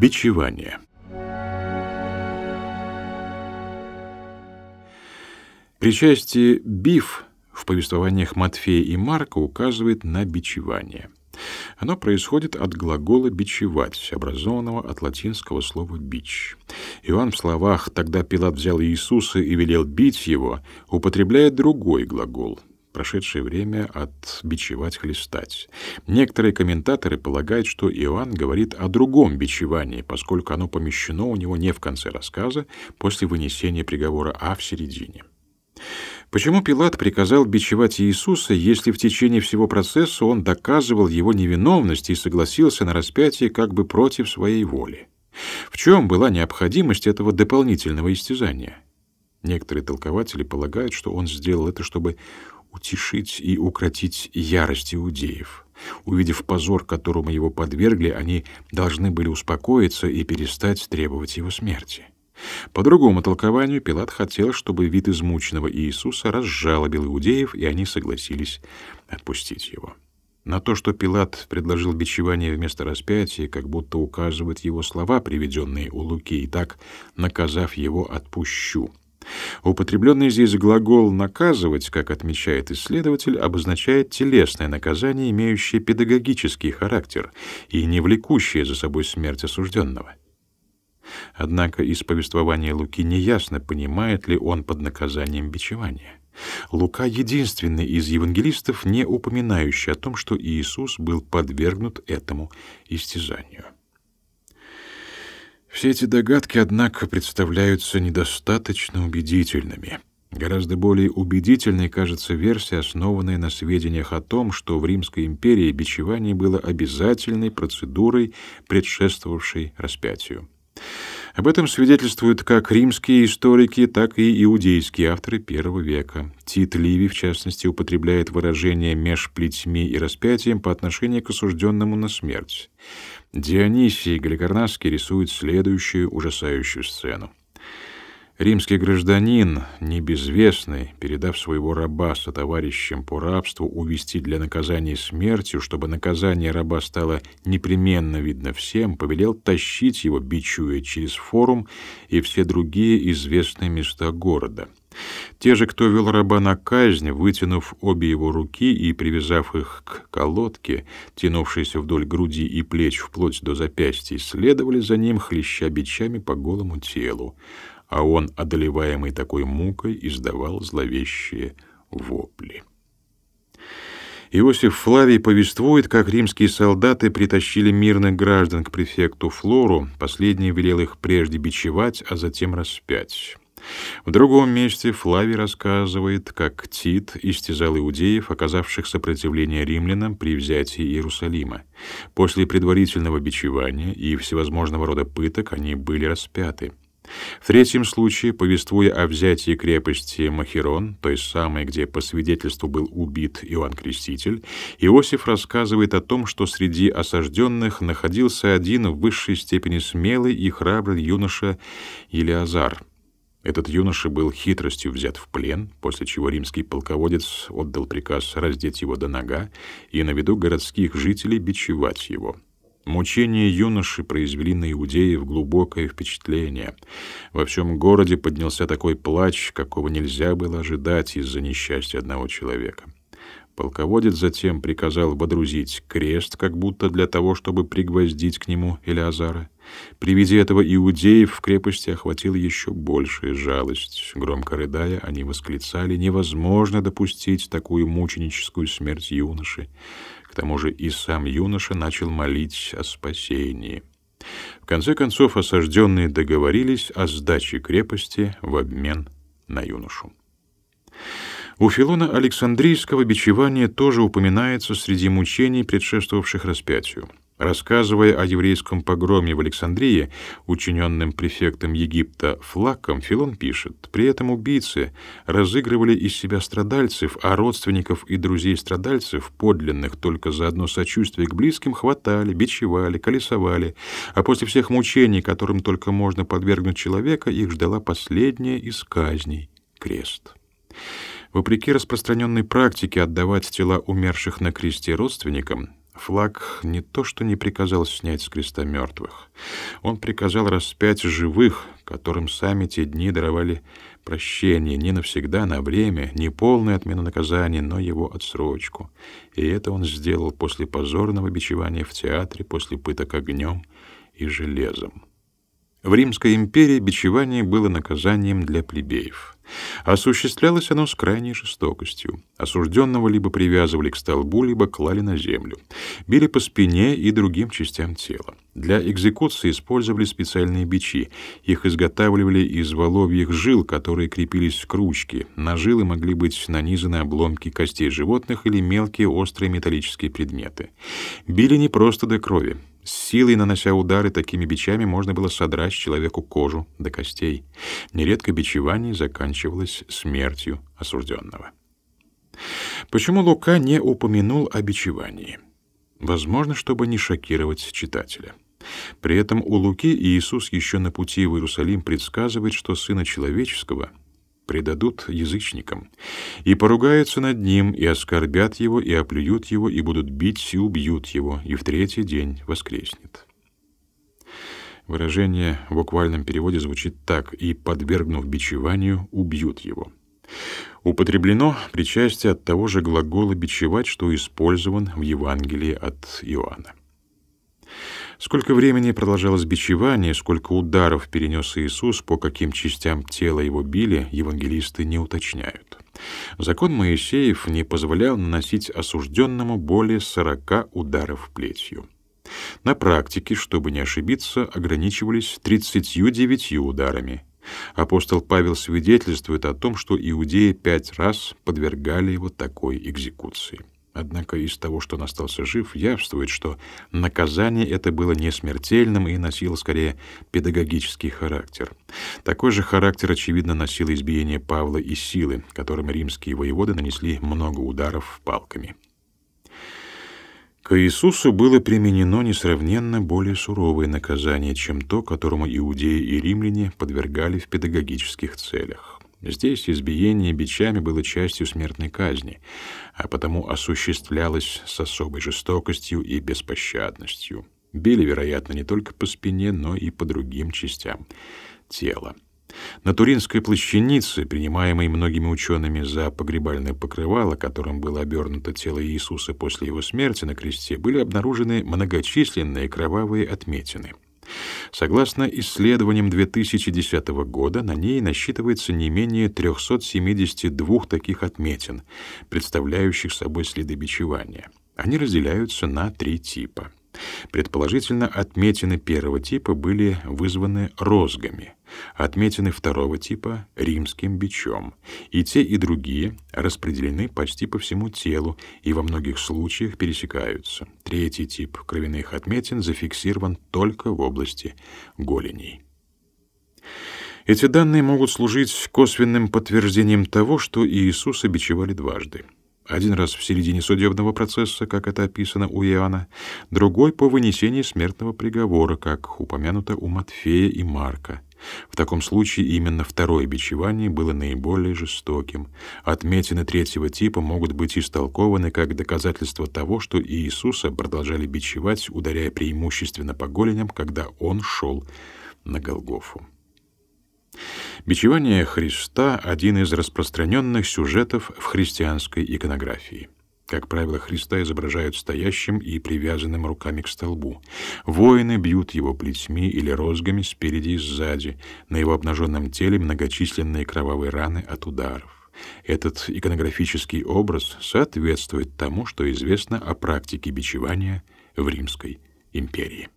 Бичевание. Причастие «биф» в повествованиях Матфея и Марка указывает на бичевание. Оно происходит от глагола «бичевать», образованного от латинского слова «бич». Иоанн в словах «тогда Пилат взял Иисуса и велел бить его» употребляет другой глагол прошедшее время от бичевать хлестать. Некоторые комментаторы полагают, что Иоанн говорит о другом бичевании, поскольку оно помещено у него не в конце рассказа после вынесения приговора, а в середине. Почему Пилат приказал бичевать Иисуса, если в течение всего процесса он доказывал его невиновность и согласился на распятие как бы против своей воли? В чем была необходимость этого дополнительного истязания? Некоторые толкователи полагают, что он сделал это, чтобы утешить и укротить ярость иудеев. Увидев позор, которому его подвергли, они должны были успокоиться и перестать требовать его смерти. По другому толкованию, Пилат хотел, чтобы вид измученного Иисуса разжалобил иудеев, и они согласились отпустить его. На то, что Пилат предложил бичевание вместо распятия, как будто указывают его слова, приведенные у Луки, и так, наказав его, отпущу. Употребленный здесь глагол «наказывать», как отмечает исследователь, обозначает телесное наказание, имеющее педагогический характер и не влекущее за собой смерть осужденного. Однако из повествования Луки неясно, понимает ли он под наказанием бичевания. Лука единственный из евангелистов, не упоминающий о том, что Иисус был подвергнут этому истязанию. Все эти догадки, однако, представляются недостаточно убедительными. Гораздо более убедительной кажется версия, основанная на сведениях о том, что в Римской империи бичевание было обязательной процедурой, предшествовавшей распятию. Об этом свидетельствуют как римские историки, так и иудейские авторы первого века. Тит Ливий, в частности, употребляет выражение «меж плетьми и распятием» по отношению к осужденному на смерть. Дионисий Галикарнасский рисует следующую ужасающую сцену. Римский гражданин, небезвестный, передав своего раба со товарищем по рабству увести для наказания смертью, чтобы наказание раба стало непременно видно всем, повелел тащить его, бичуя через форум и все другие известные места города. Те же, кто вел раба на казнь, вытянув обе его руки и привязав их к колодке, тянувшейся вдоль груди и плеч вплоть до запястья, следовали за ним, хлеща бичами по голому телу а он, одолеваемый такой мукой, издавал зловещие вопли. Иосиф Флавий повествует, как римские солдаты притащили мирных граждан к префекту Флору, последний велел их прежде бичевать, а затем распять. В другом месте Флавий рассказывает, как Тит истязал иудеев, оказавших сопротивление римлянам при взятии Иерусалима. После предварительного бичевания и всевозможного рода пыток они были распяты. В третьем случае, повествуя о взятии крепости Махерон, той самой, где по свидетельству был убит Иоанн Креститель, Иосиф рассказывает о том, что среди осажденных находился один в высшей степени смелый и храбрый юноша Елиазар. Этот юноша был хитростью взят в плен, после чего римский полководец отдал приказ раздеть его до нога и на виду городских жителей бичевать его. Мучения юноши произвели на иудеев глубокое впечатление. Во всем городе поднялся такой плач, какого нельзя было ожидать из-за несчастья одного человека. Полководец затем приказал водрузить крест, как будто для того, чтобы пригвоздить к нему Элиазара. При виде этого иудеев в крепости охватила еще большая жалость. Громко рыдая, они восклицали, невозможно допустить такую мученическую смерть юноши. К тому же и сам юноша начал молить о спасении. В конце концов осажденные договорились о сдаче крепости в обмен на юношу. У Филона Александрийского бичевание тоже упоминается среди мучений, предшествовавших распятию. Рассказывая о еврейском погроме в Александрии, учиненном префектом Египта Флаком, Филон пишет, при этом убийцы разыгрывали из себя страдальцев, а родственников и друзей страдальцев, подлинных только за одно сочувствие к близким, хватали, бичевали, колесовали, а после всех мучений, которым только можно подвергнуть человека, их ждала последняя из казней — крест. Вопреки распространенной практике отдавать тела умерших на кресте родственникам, Флаг не то что не приказал снять с креста мертвых, он приказал распять живых, которым сами те дни даровали прощение не навсегда, на время, не полную отмену наказания, но его отсрочку. И это он сделал после позорного бичевания в театре, после пыток огнем и железом. В Римской империи бичевание было наказанием для плебеев. Осуществлялось оно с крайней жестокостью. Осужденного либо привязывали к столбу, либо клали на землю. Били по спине и другим частям тела. Для экзекуции использовали специальные бичи. Их изготавливали из воловьих жил, которые крепились к ручке. На жилы могли быть нанизаны обломки костей животных или мелкие острые металлические предметы. Били не просто до крови. С силой нанося удары такими бичами, можно было содрать человеку кожу до костей. Нередко бичевание заканчивалось смертью осужденного. Почему Лука не упомянул о бичевании? Возможно, чтобы не шокировать читателя. При этом у Луки Иисус еще на пути в Иерусалим предсказывает, что Сына Человеческого предадут язычникам, и поругаются над ним, и оскорбят его, и оплюют его, и будут бить, и убьют его, и в третий день воскреснет. Выражение в буквальном переводе звучит так «и, подвергнув бичеванию, убьют его». Употреблено причастие от того же глагола «бичевать», что использован в Евангелии от Иоанна. Сколько времени продолжалось бичевание, сколько ударов перенес Иисус, по каким частям тела его били, евангелисты не уточняют. Закон Моисеев не позволял наносить осужденному более сорока ударов плетью. На практике, чтобы не ошибиться, ограничивались тридцатью девятью ударами. Апостол Павел свидетельствует о том, что иудеи пять раз подвергали его такой экзекуции. Однако из того, что он остался жив, явствует, что наказание это было не смертельным и носило скорее педагогический характер. Такой же характер, очевидно, носило избиение Павла и силы, которым римские воеводы нанесли много ударов палками. К Иисусу было применено несравненно более суровое наказание, чем то, которому иудеи и римляне подвергали в педагогических целях. Здесь избиение бичами было частью смертной казни, а потому осуществлялось с особой жестокостью и беспощадностью. Били, вероятно, не только по спине, но и по другим частям тела. На Туринской плащанице, принимаемой многими учеными за погребальное покрывало, которым было обернуто тело Иисуса после его смерти на кресте, были обнаружены многочисленные кровавые отметины — Согласно исследованиям 2010 года, на ней насчитывается не менее 372 таких отметин, представляющих собой следы бичевания. Они разделяются на три типа. Предположительно, отметины первого типа были вызваны розгами, отметины второго типа — римским бичом, и те и другие распределены почти по всему телу и во многих случаях пересекаются. Третий тип кровяных отметин зафиксирован только в области голеней. Эти данные могут служить косвенным подтверждением того, что Иисуса бичевали дважды — один раз в середине судебного процесса, как это описано у Иоанна, другой по вынесении смертного приговора, как упомянуто у Матфея и Марка. В таком случае именно второе бичевание было наиболее жестоким. Отметины третьего типа могут быть истолкованы как доказательство того, что Иисуса продолжали бичевать, ударяя преимущественно по голеням, когда он шел на Голгофу. Бичевание Христа — один из распространенных сюжетов в христианской иконографии. Как правило, Христа изображают стоящим и привязанным руками к столбу. Воины бьют его плетьми или розгами спереди и сзади. На его обнаженном теле многочисленные кровавые раны от ударов. Этот иконографический образ соответствует тому, что известно о практике бичевания в Римской империи.